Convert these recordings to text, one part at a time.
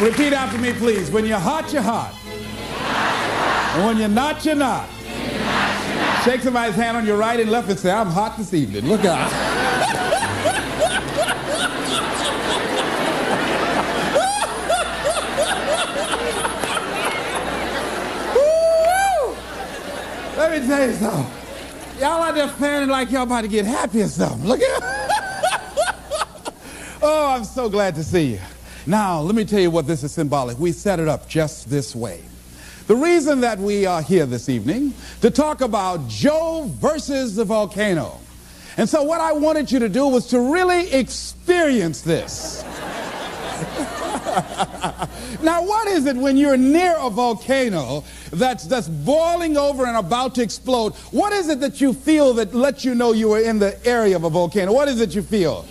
Repeat after me, please. When you're hot, you're hot. And when you're not, you're not. Shake somebody's hand on your right and left and say, I'm hot this evening. Look out. Let me tell you something. Y'all out there fanning like y'all about to get happy or something. Look at Oh, I'm so glad to see you. Now, let me tell you what this is symbolic. We set it up just this way. The reason that we are here this evening to talk about Joe versus the volcano. And so what I wanted you to do was to really experience this. now, what is it when you're near a volcano that's, that's boiling over and about to explode? What is it that you feel that lets you know you are in the area of a volcano? What is it you feel?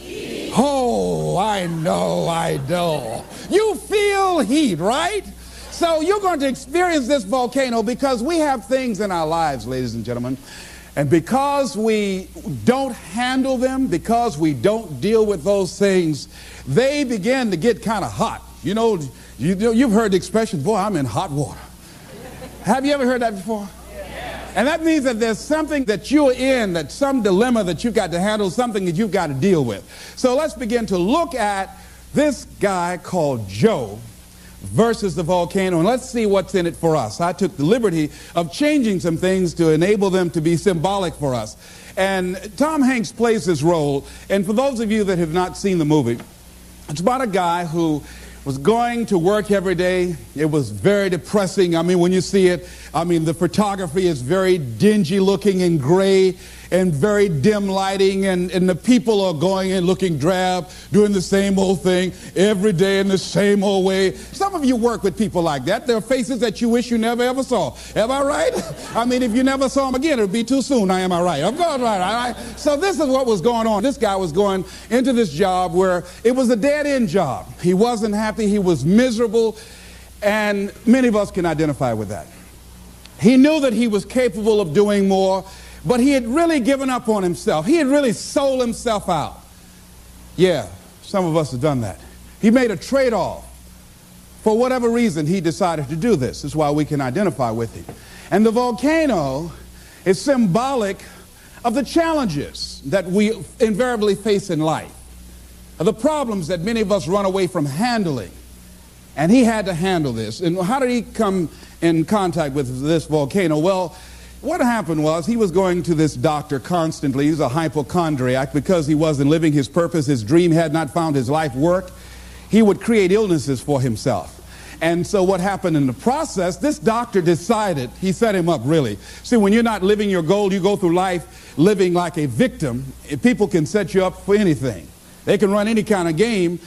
Oh, I know, I know. You feel heat, right? So you're going to experience this volcano because we have things in our lives, ladies and gentlemen. And because we don't handle them, because we don't deal with those things, they begin to get kind of hot. You know, you, you've heard the expression, boy, I'm in hot water. Have you ever heard that before? And that means that there's something that you're in, that some dilemma that you've got to handle, something that you've got to deal with. So let's begin to look at this guy called Joe versus the volcano, and let's see what's in it for us. I took the liberty of changing some things to enable them to be symbolic for us. And Tom Hanks plays this role, and for those of you that have not seen the movie, it's about a guy who was going to work every day. It was very depressing. I mean, when you see it, I mean, the photography is very dingy looking and gray and very dim lighting, and, and the people are going and looking drab, doing the same old thing every day in the same old way. Some of you work with people like that. There are faces that you wish you never ever saw. Am I right? I mean, if you never saw them again, it would be too soon. I Am I right? I'm going right, all right. So this is what was going on. This guy was going into this job where it was a dead end job. He wasn't happy. He was miserable. And many of us can identify with that. He knew that he was capable of doing more. But he had really given up on himself. He had really sold himself out. Yeah, some of us have done that. He made a trade off. For whatever reason, he decided to do this. Is why we can identify with him. And the volcano is symbolic of the challenges that we invariably face in life, of the problems that many of us run away from handling. And he had to handle this. And how did he come in contact with this volcano? Well, what happened was he was going to this doctor constantly. He was a hypochondriac because he wasn't living his purpose. His dream had not found his life work. He would create illnesses for himself. And so what happened in the process, this doctor decided, he set him up really. See, when you're not living your goal, you go through life living like a victim. People can set you up for anything. They can run any kind of game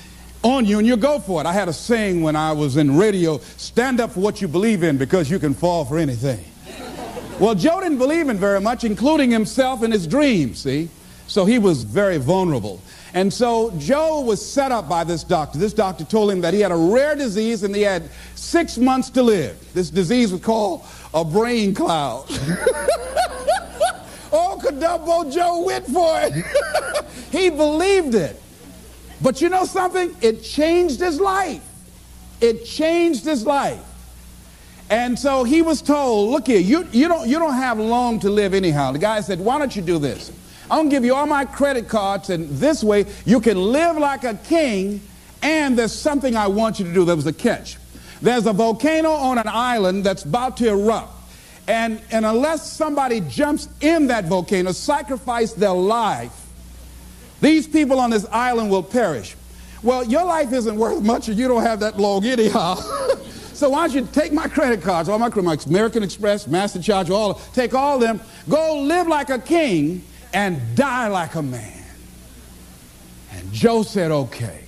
on you and you go for it. I had a saying when I was in radio, stand up for what you believe in because you can fall for anything. Well, Joe didn't believe in very much, including himself and his dreams, see? So he was very vulnerable. And so Joe was set up by this doctor. This doctor told him that he had a rare disease and he had six months to live. This disease was called a brain cloud. oh, Cadumbo Joe went for it. he believed it. But you know something? It changed his life. It changed his life. And so he was told, look here, you, you, don't, you don't have long to live anyhow. The guy said, why don't you do this? I'm going to give you all my credit cards, and this way you can live like a king, and there's something I want you to do. There was a catch. There's a volcano on an island that's about to erupt. And, and unless somebody jumps in that volcano, sacrifice their life, these people on this island will perish. Well, your life isn't worth much if you don't have that long anyhow. So why don't you take my credit cards, all my credit American Express, Master Charge, all, take all them, go live like a king and die like a man. And Joe said, okay.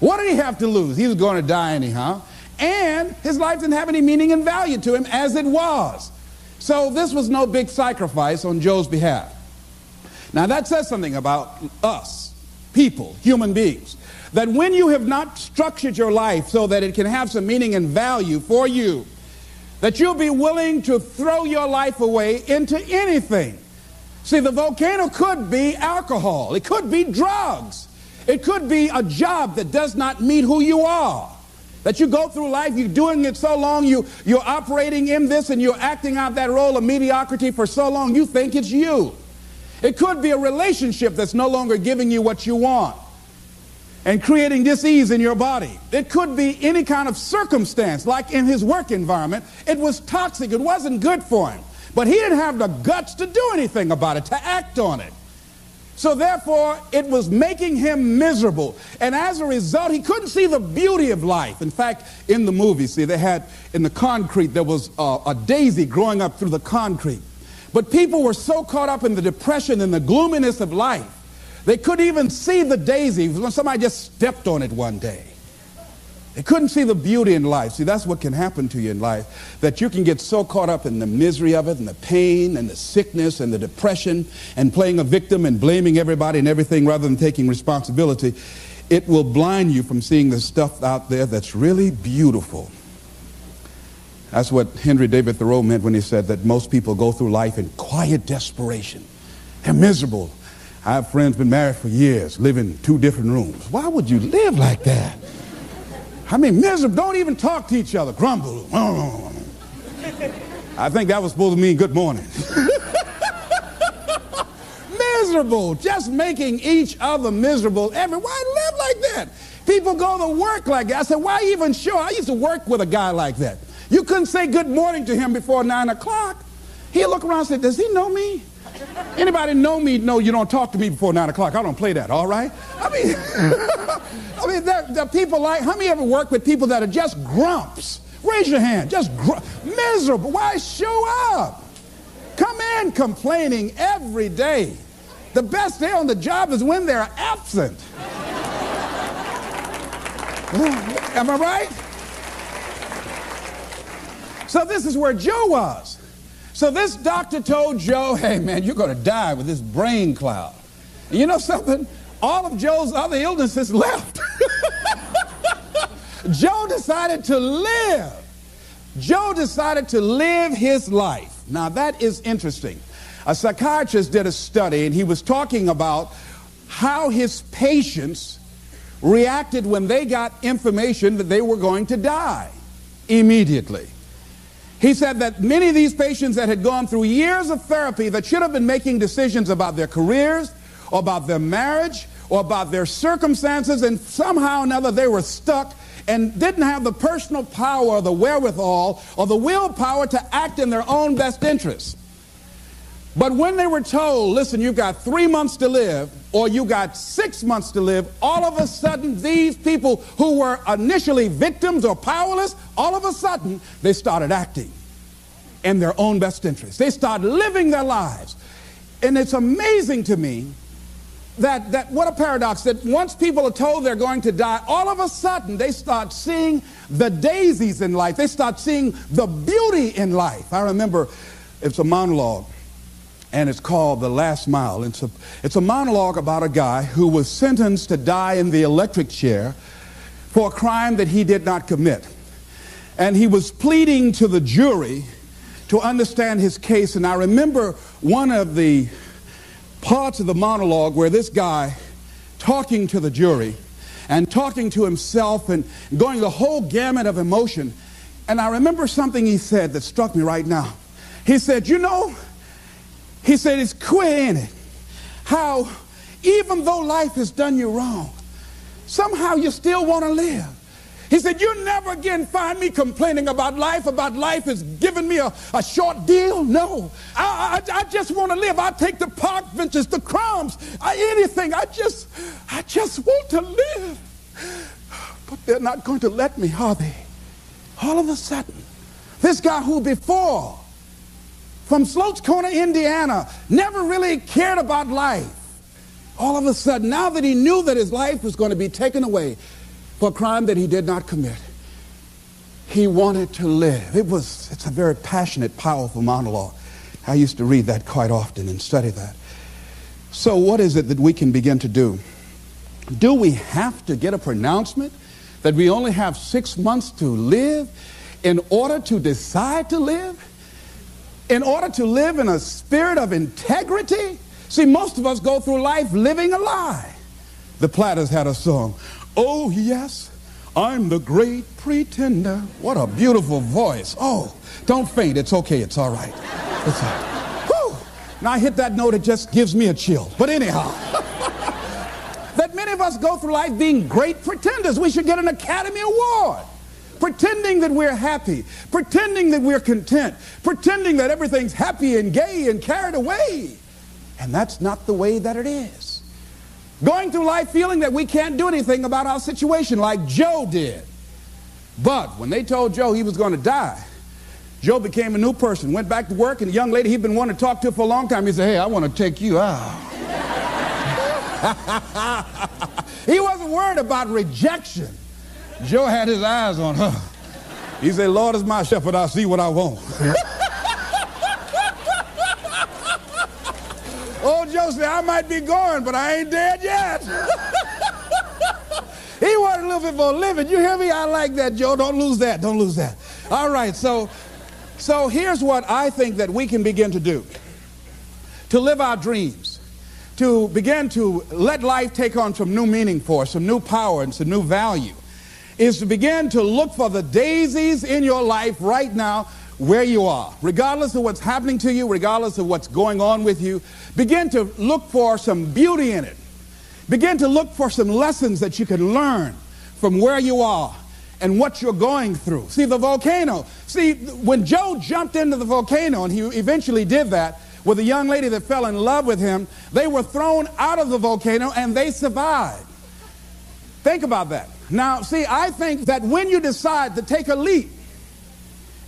What did he have to lose? He was going to die anyhow. And his life didn't have any meaning and value to him as it was. So this was no big sacrifice on Joe's behalf. Now that says something about us, people, human beings that when you have not structured your life so that it can have some meaning and value for you, that you'll be willing to throw your life away into anything. See, the volcano could be alcohol, it could be drugs, it could be a job that does not meet who you are. That you go through life, you're doing it so long, you, you're operating in this and you're acting out that role of mediocrity for so long, you think it's you. It could be a relationship that's no longer giving you what you want and creating disease in your body. It could be any kind of circumstance, like in his work environment. It was toxic, it wasn't good for him. But he didn't have the guts to do anything about it, to act on it. So therefore, it was making him miserable. And as a result, he couldn't see the beauty of life. In fact, in the movie, see, they had in the concrete, there was a, a daisy growing up through the concrete. But people were so caught up in the depression and the gloominess of life, they couldn't even see the daisy when somebody just stepped on it one day. They couldn't see the beauty in life. See, that's what can happen to you in life, that you can get so caught up in the misery of it and the pain and the sickness and the depression and playing a victim and blaming everybody and everything rather than taking responsibility. It will blind you from seeing the stuff out there that's really beautiful. That's what Henry David Thoreau meant when he said that most people go through life in quiet desperation. They're miserable. I have friends been married for years, live in two different rooms. Why would you live like that? I mean, miserable. Don't even talk to each other. Grumble. I think that was supposed to mean good morning. miserable. Just making each other miserable. Every, why live like that? People go to work like that. I said, why even show? I used to work with a guy like that. You couldn't say good morning to him before 9 o'clock. He'd look around and say, does he know me? Anybody know me? No, you don't talk to me before 9 o'clock. I don't play that, all right? I mean, I mean, the people like, how many ever work with people that are just grumps? Raise your hand. Just gr- miserable. Why show up? Come in complaining every day. The best day on the job is when they're absent. Am I right? So this is where Joe was. So this doctor told Joe, hey man, you're going to die with this brain cloud. You know something? All of Joe's other illnesses left. Joe decided to live. Joe decided to live his life. Now that is interesting. A psychiatrist did a study and he was talking about how his patients reacted when they got information that they were going to die immediately. He said that many of these patients that had gone through years of therapy that should have been making decisions about their careers, or about their marriage, or about their circumstances, and somehow or another they were stuck and didn't have the personal power the wherewithal or the willpower to act in their own best interests. But when they were told, listen, you've got three months to live, or you got six months to live, all of a sudden, these people who were initially victims or powerless, all of a sudden, they started acting in their own best interest. They started living their lives. And it's amazing to me that, that what a paradox that once people are told they're going to die, all of a sudden they start seeing the daisies in life. They start seeing the beauty in life. I remember it's a monologue and it's called The Last Mile. It's a, it's a monologue about a guy who was sentenced to die in the electric chair for a crime that he did not commit. And he was pleading to the jury to understand his case. And I remember one of the parts of the monologue where this guy talking to the jury and talking to himself and going the whole gamut of emotion. And I remember something he said that struck me right now. He said, You know, he said, It's queer, ain't it? How even though life has done you wrong, somehow you still want to live. He said, You'll never again find me complaining about life, about life has given me a, a short deal. No. I, I, I just want to live. I take the park benches, the crumbs, I, anything. I just, I just want to live. But they're not going to let me, are they? All of a sudden, this guy who before from Sloats Corner, Indiana, never really cared about life. All of a sudden, now that he knew that his life was going to be taken away for a crime that he did not commit, he wanted to live. It was, it's a very passionate, powerful monologue. I used to read that quite often and study that. So what is it that we can begin to do? Do we have to get a pronouncement that we only have six months to live in order to decide to live? In order to live in a spirit of integrity? See, most of us go through life living a lie. The Platters had a song, Oh, yes, I'm the great pretender. What a beautiful voice. Oh, don't faint. It's okay. It's all right. It's all right. Whew. Now I hit that note, it just gives me a chill. But anyhow, that many of us go through life being great pretenders. We should get an Academy Award. Pretending that we're happy, pretending that we're content, pretending that everything's happy and gay and carried away. And that's not the way that it is. Going through life feeling that we can't do anything about our situation like Joe did. But when they told Joe he was going to die, Joe became a new person, went back to work, and the young lady he'd been wanting to talk to for a long time, he said, Hey, I want to take you out. he wasn't worried about rejection. Joe had his eyes on her. He said, Lord is my shepherd, I'll see what I want. Old oh, Joe said, I might be going, but I ain't dead yet. he wanted a little bit more living. You hear me? I like that, Joe. Don't lose that. Don't lose that. All right, so, so here's what I think that we can begin to do to live our dreams, to begin to let life take on some new meaning for us, some new power and some new value, is to begin to look for the daisies in your life right now where you are, regardless of what's happening to you, regardless of what's going on with you, begin to look for some beauty in it. Begin to look for some lessons that you can learn from where you are and what you're going through. See, the volcano. See, when Joe jumped into the volcano, and he eventually did that with a young lady that fell in love with him, they were thrown out of the volcano and they survived. Think about that. Now, see, I think that when you decide to take a leap,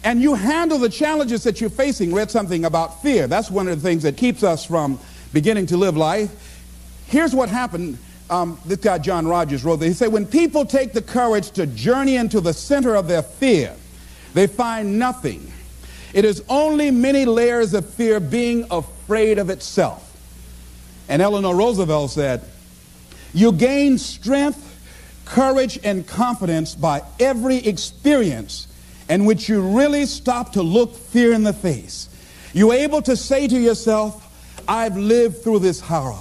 and you handle the challenges that you're facing. Read something about fear. That's one of the things that keeps us from beginning to live life. Here's what happened. Um, this guy, John Rogers, wrote that. He said, When people take the courage to journey into the center of their fear, they find nothing. It is only many layers of fear being afraid of itself. And Eleanor Roosevelt said, You gain strength, courage, and confidence by every experience in which you really stop to look fear in the face. You're able to say to yourself, I've lived through this horror.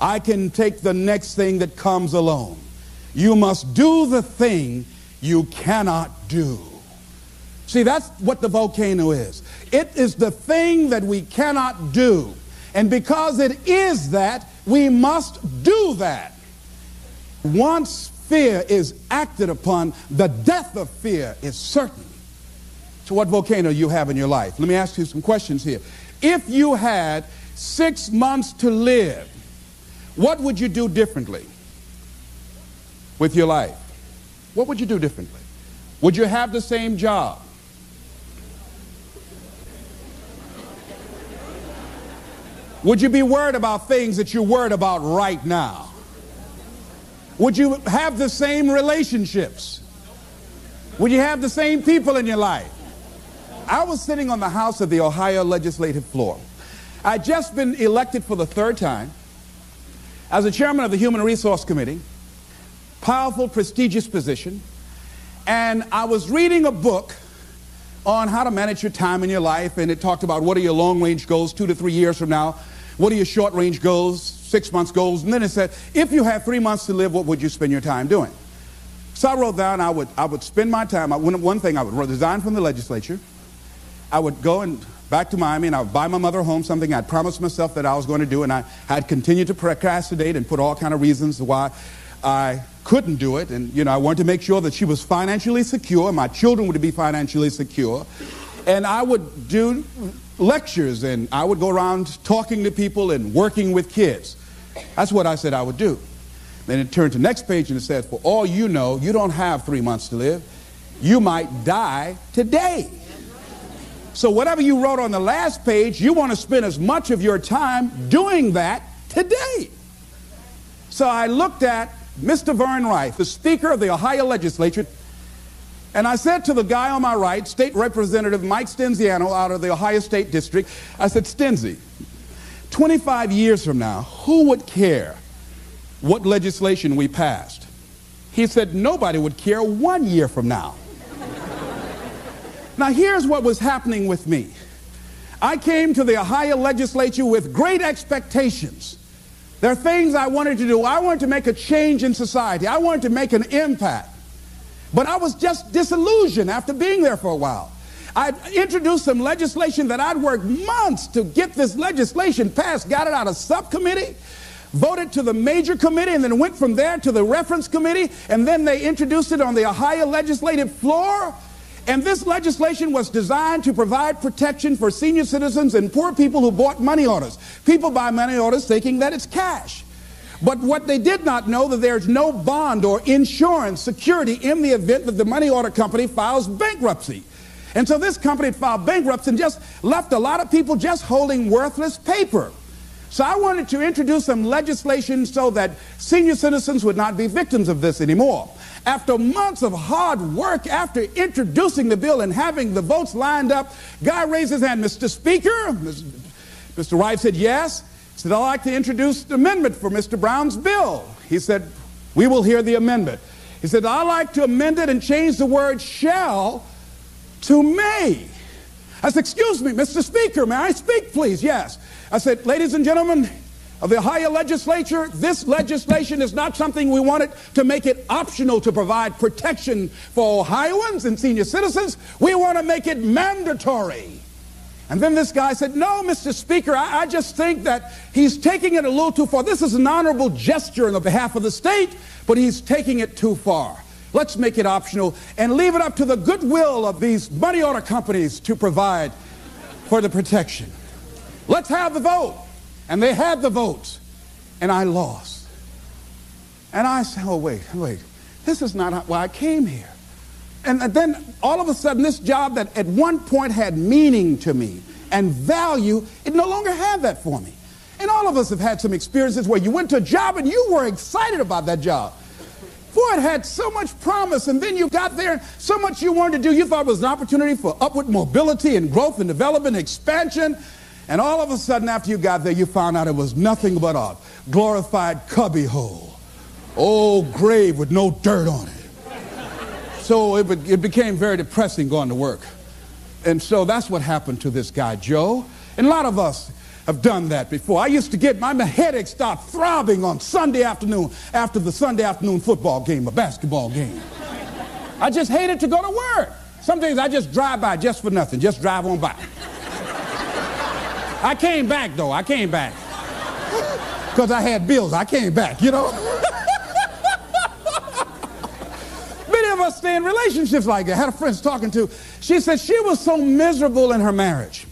I can take the next thing that comes along. You must do the thing you cannot do. See, that's what the volcano is. It is the thing that we cannot do. And because it is that, we must do that. Once fear is acted upon, the death of fear is certain to what volcano you have in your life. Let me ask you some questions here. If you had six months to live, what would you do differently with your life? What would you do differently? Would you have the same job? Would you be worried about things that you're worried about right now? Would you have the same relationships? Would you have the same people in your life? I was sitting on the House of the Ohio legislative floor. I'd just been elected for the third time as the chairman of the Human Resource Committee, powerful, prestigious position, and I was reading a book on how to manage your time in your life, and it talked about what are your long-range goals two to three years from now, what are your short-range goals, six months goals, and then it said, if you had three months to live, what would you spend your time doing? So I wrote down I would, I would spend my time, I, one thing, I would resign from the legislature, I would go and back to Miami and I would buy my mother a home something I'd promised myself that I was going to do and I had continued to procrastinate and put all kind of reasons why I couldn't do it. And you know I wanted to make sure that she was financially secure my children would be financially secure. And I would do lectures and I would go around talking to people and working with kids that's what I said I would do then it turned to the next page and it says for all you know you don't have three months to live you might die today so whatever you wrote on the last page, you want to spend as much of your time doing that today. So I looked at Mr. Vern Riffe, the Speaker of the Ohio Legislature, and I said to the guy on my right, State Representative Mike Stinziano out of the Ohio State District, I said, Stinzi, 25 years from now, who would care what legislation we passed? He said, nobody would care one year from now. Now, here's what was happening with me. I came to the Ohio legislature with great expectations. There are things I wanted to do. I wanted to make a change in society. I wanted to make an impact. But I was just disillusioned after being there for a while. I introduced some legislation that I'd worked months to get this legislation passed, got it out of subcommittee, voted to the major committee, and then went from there to the reference committee, and then they introduced it on the Ohio legislative floor. And this legislation was designed to provide protection for senior citizens and poor people who bought money orders. People buy money orders thinking that it's cash. But what they did not know that there's no bond or insurance security in the event that the money order company files bankruptcy. And so this company filed bankruptcy and just left a lot of people just holding worthless paper. So I wanted to introduce some legislation so that senior citizens would not be victims of this anymore. After months of hard work, after introducing the bill and having the votes lined up, Guy raised his hand, Mr. Speaker. Mr. White said yes. He said, I'd like to introduce the amendment for Mr. Brown's bill. He said, we will hear the amendment. He said, I'd like to amend it and change the word shall to may. I said, excuse me, Mr. Speaker, may I speak, please? Yes. I said, ladies and gentlemen of the Ohio legislature, this legislation is not something we wanted to make it optional to provide protection for Ohioans and senior citizens. We want to make it mandatory. And then this guy said, No, Mr. Speaker, I, I, just think that he's taking it a little too far. This is an honorable gesture on the behalf of the state, but he's taking it too far. Let's make it optional and leave it up to the goodwill of these money order companies to provide for the protection. Let's have the vote. And they had the votes. And I lost. And I said, oh, wait, wait. This is not why I came here. And then all of a sudden, this job that at one point had meaning to me and value, it no longer had that for me. And all of us have had some experiences where you went to a job and you were excited about that job. Boy, it had so much promise, and then you got there, so much you wanted to do. You thought it was an opportunity for upward mobility and growth and development and expansion. And all of a sudden, after you got there, you found out it was nothing but a glorified cubbyhole. Old grave with no dirt on it. So it, it became very depressing going to work. And so that's what happened to this guy, Joe. And a lot of us have done that before. I used to get my headache start throbbing on Sunday afternoon after the Sunday afternoon football game, a basketball game. I just hated to go to work. Some days I just drive by just for nothing, just drive on by. I came back though, I came back. Because I had bills, I came back, you know? us stay in relationships like that. I had a friend talking to, she said she was so miserable in her marriage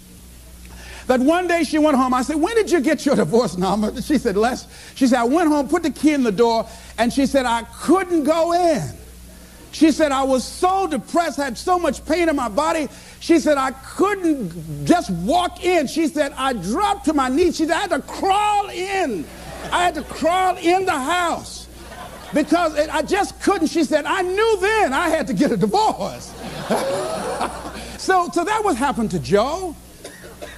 that one day she went home. I said, when did you get your divorce number? She said, Les. She said, I went home, put the key in the door, and she said, I couldn't go in. She said, I was so depressed, had so much pain in my body. She said, I couldn't just walk in. She said, I dropped to my knees. She said, I had to crawl in. I had to crawl in the house because it, I just couldn't. She said, I knew then I had to get a divorce. so, so that was happened to Joe.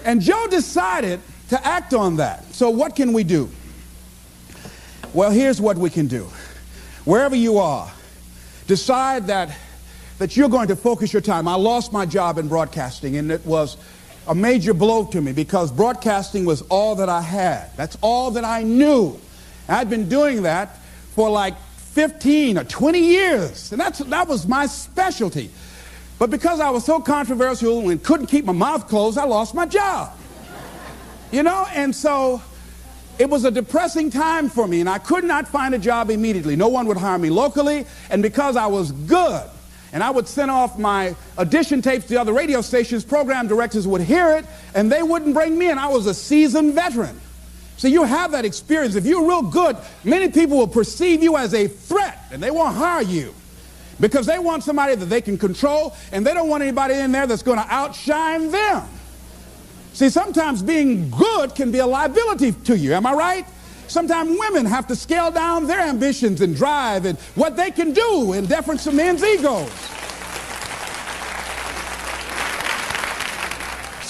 And Joe decided to act on that. So, what can we do? Well, here's what we can do. Wherever you are, decide that, that you're going to focus your time. I lost my job in broadcasting, and it was a major blow to me because broadcasting was all that I had. That's all that I knew. I'd been doing that for like 15 or 20 years, and that's, that was my specialty. But because I was so controversial and couldn't keep my mouth closed, I lost my job. You know, and so it was a depressing time for me, and I could not find a job immediately. No one would hire me locally, and because I was good, and I would send off my audition tapes to other radio stations, program directors would hear it, and they wouldn't bring me in. I was a seasoned veteran. So you have that experience. If you're real good, many people will perceive you as a threat, and they won't hire you because they want somebody that they can control and they don't want anybody in there that's going to outshine them. See, sometimes being good can be a liability to you. Am I right? Sometimes women have to scale down their ambitions and drive and what they can do in deference to men's egos.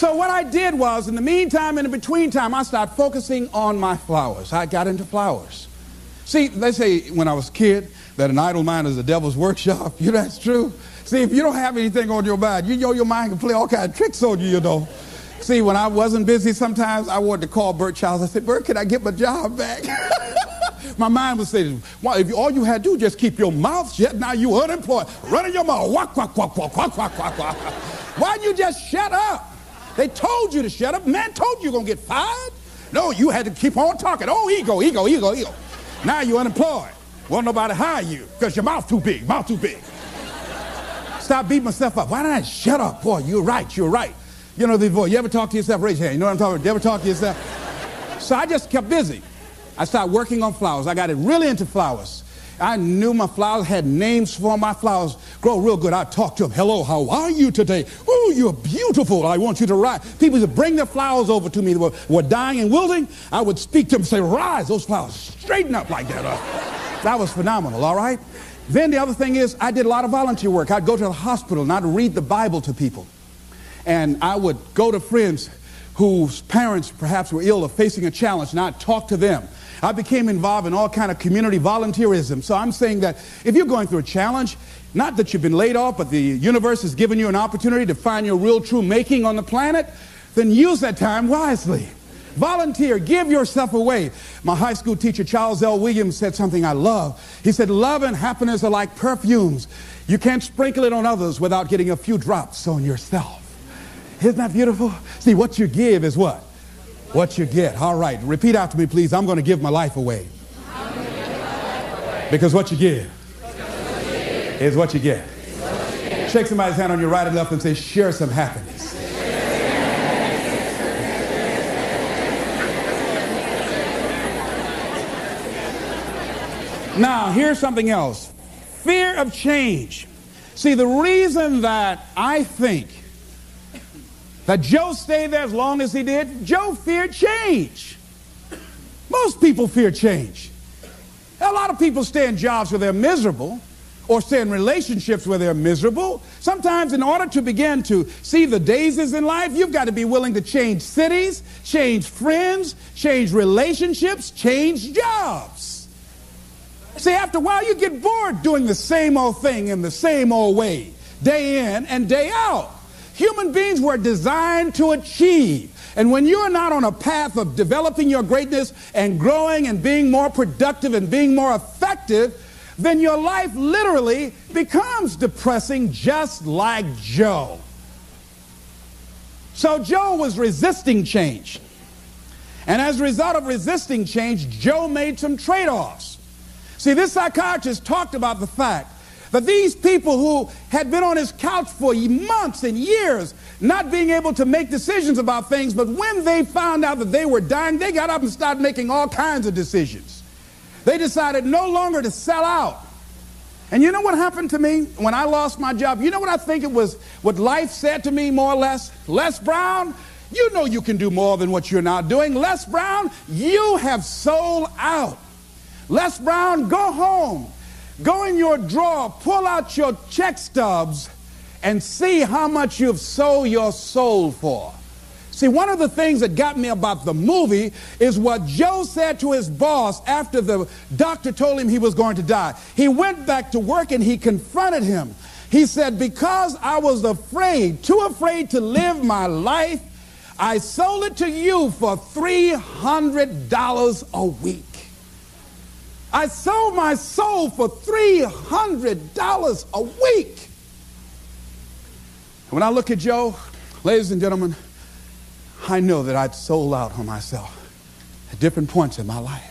So what I did was, in the meantime, in the between time, I started focusing on my flowers. I got into flowers. See, they say when I was a kid, that an idle mind is the devil's workshop. You know that's true. See, if you don't have anything on your mind, you know your mind can play all kinds of tricks on you, you know. See, when I wasn't busy, sometimes I wanted to call Bert Childs. I said, Bert, can I get my job back? My mind was saying, well, if all you had to do just keep your mouth shut, now you unemployed. Running your mouth, walk, walk, walk, walk, walk, walk, walk. Why you just shut up? They told you to shut up. Man told you you're going to get fired. No, you had to keep on talking. Oh, ego, ego, ego, ego. Now you're unemployed. Won't nobody hire you because your mouth too big, mouth too big. Stop beating myself up. Why did I shut up? Boy, you're right, you're right. You know the voice. You ever talk to yourself? Raise your hand. You know what I'm talking about? You ever talk to yourself? So I just kept busy. I started working on flowers. I got it really into flowers. I knew my flowers had names for my flowers. Grow real good. I'd talk to them. Hello, how are you today? Oh, you're beautiful. I want you to rise. People would bring their flowers over to me that were, were dying and wilting. I would speak to them and say, rise, those flowers. Straighten up like that. Uh, that was phenomenal, all right? Then the other thing is, I did a lot of volunteer work. I'd go to the hospital and I'd read the Bible to people. And I would go to friends whose parents perhaps were ill or facing a challenge, and I'd talk to them. I became involved in all kind of community volunteerism. So I'm saying that if you're going through a challenge, not that you've been laid off, but the universe has given you an opportunity to find your real true making on the planet, then use that time wisely. Volunteer, give yourself away. My high school teacher, Charles L. Williams, said something I love. He said, Love and happiness are like perfumes. You can't sprinkle it on others without getting a few drops on yourself. Isn't that beautiful? See, what you give is what? What you get. All right, repeat after me, please. I'm going to give my life away. Because what you give is what you get. Shake somebody's hand on your right and left and say, share some happiness. Now, here's something else fear of change. See, the reason that I think that Joe stayed there as long as he did, Joe feared change. Most people fear change. A lot of people stay in jobs where they're miserable or stay in relationships where they're miserable. Sometimes, in order to begin to see the daisies in life, you've got to be willing to change cities, change friends, change relationships, change jobs. See, after a while, you get bored doing the same old thing in the same old way, day in and day out. Human beings were designed to achieve. And when you're not on a path of developing your greatness and growing and being more productive and being more effective, then your life literally becomes depressing, just like Joe. So Joe was resisting change. And as a result of resisting change, Joe made some trade offs. See, this psychiatrist talked about the fact that these people who had been on his couch for months and years, not being able to make decisions about things, but when they found out that they were dying, they got up and started making all kinds of decisions. They decided no longer to sell out. And you know what happened to me when I lost my job? You know what I think it was, what life said to me more or less? Les Brown, you know you can do more than what you're now doing. Les Brown, you have sold out. Les Brown, go home. Go in your drawer, pull out your check stubs, and see how much you've sold your soul for. See, one of the things that got me about the movie is what Joe said to his boss after the doctor told him he was going to die. He went back to work and he confronted him. He said, Because I was afraid, too afraid to live my life, I sold it to you for $300 a week. I sold my soul for $300 a week. When I look at Joe, ladies and gentlemen, I know that I'd sold out on myself at different points in my life.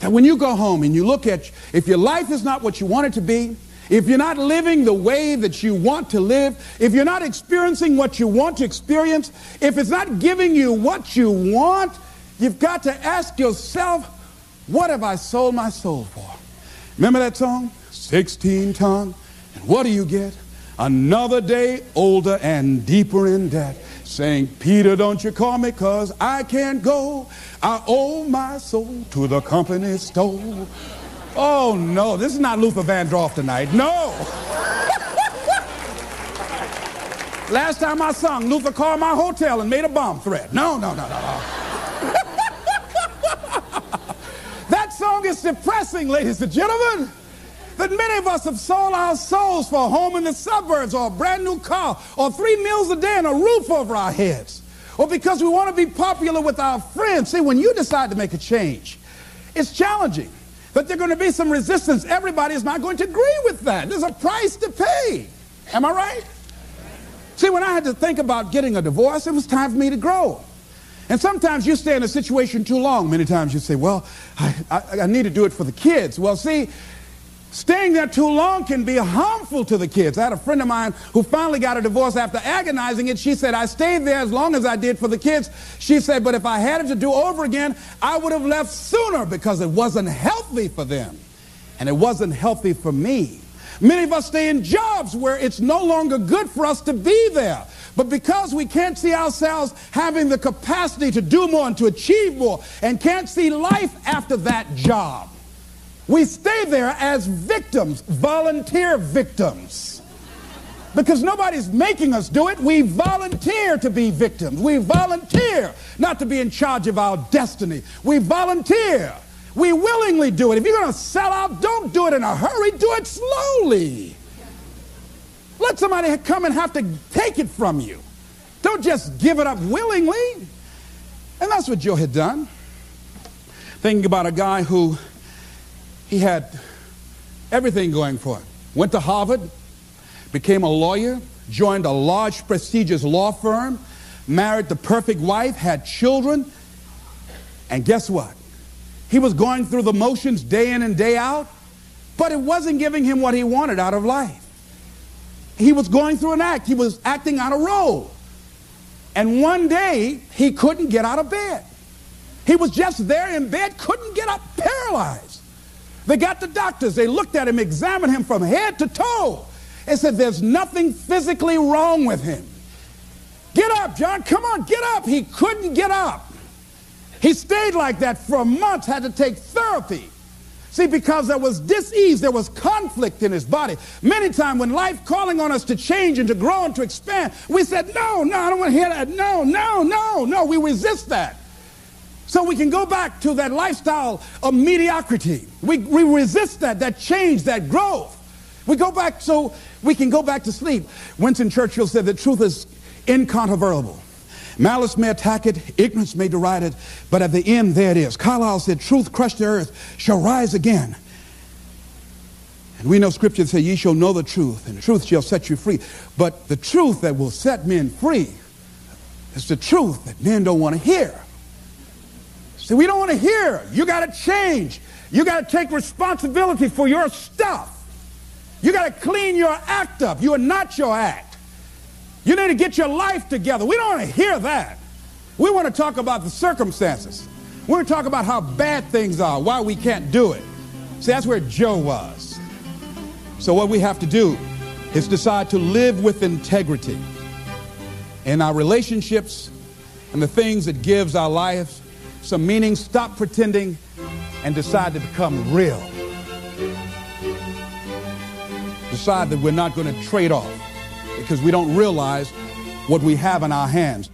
That when you go home and you look at, if your life is not what you want it to be, if you're not living the way that you want to live, if you're not experiencing what you want to experience, if it's not giving you what you want, you've got to ask yourself, what have I sold my soul for? Remember that song? 16 ton. And what do you get? Another day older and deeper in debt. Saying, Peter, don't you call me cause I can't go. I owe my soul to the company store. Oh no, this is not Luther Vandross tonight. No. Last time I sung, Luther called my hotel and made a bomb threat. No, no, no, no, no. That song is depressing, ladies and gentlemen. That many of us have sold our souls for a home in the suburbs or a brand new car or three meals a day and a roof over our heads. Or because we want to be popular with our friends. See, when you decide to make a change, it's challenging. That there's going to be some resistance. Everybody is not going to agree with that. There's a price to pay. Am I right? See, when I had to think about getting a divorce, it was time for me to grow. And sometimes you stay in a situation too long. Many times you say, well, I, I, I, need to do it for the kids. Well, see, staying there too long can be harmful to the kids. I had a friend of mine who finally got a divorce after agonizing it. She said, I stayed there as long as I did for the kids. She said, but if I had it to do over again, I would have left sooner because it wasn't healthy for them. And it wasn't healthy for me. Many of us stay in jobs where it's no longer good for us to be there. But because we can't see ourselves having the capacity to do more and to achieve more and can't see life after that job, we stay there as victims, volunteer victims. Because nobody's making us do it. We volunteer to be victims. We volunteer not to be in charge of our destiny. We volunteer we willingly do it. If you're going to sell out, don't do it in a hurry. Do it slowly. Let somebody come and have to take it from you. Don't just give it up willingly. And that's what Joe had done. Thinking about a guy who he had everything going for him. Went to Harvard, became a lawyer, joined a large prestigious law firm, married the perfect wife, had children, and guess what? He was going through the motions day in and day out, but it wasn't giving him what he wanted out of life. He was going through an act, he was acting out a role. And one day, he couldn't get out of bed. He was just there in bed, couldn't get up, paralyzed. They got the doctors, they looked at him, examined him from head to toe, and said, There's nothing physically wrong with him. Get up, John, come on, get up. He couldn't get up. He stayed like that for months, had to take therapy. See, because there was disease, there was conflict in his body. Many times when life calling on us to change and to grow and to expand, we said, no, no, I don't want to hear that. No, no, no, no. We resist that. So we can go back to that lifestyle of mediocrity. We, we resist that, that change, that growth. We go back so we can go back to sleep. Winston Churchill said the truth is incontrovertible. Malice may attack it, ignorance may deride it, but at the end, there it is. Carlyle said, Truth crushed the earth shall rise again. And we know scripture says, Ye shall know the truth, and the truth shall set you free. But the truth that will set men free is the truth that men don't want to hear. See, we don't want to hear. You got to change. You got to take responsibility for your stuff. You got to clean your act up. You are not your act. You need to get your life together. We don't want to hear that. We want to talk about the circumstances. We want to talk about how bad things are, why we can't do it. See, that's where Joe was. So what we have to do is decide to live with integrity in our relationships and the things that gives our lives some meaning. Stop pretending and decide to become real. Decide that we're not going to trade off because we don't realize what we have in our hands.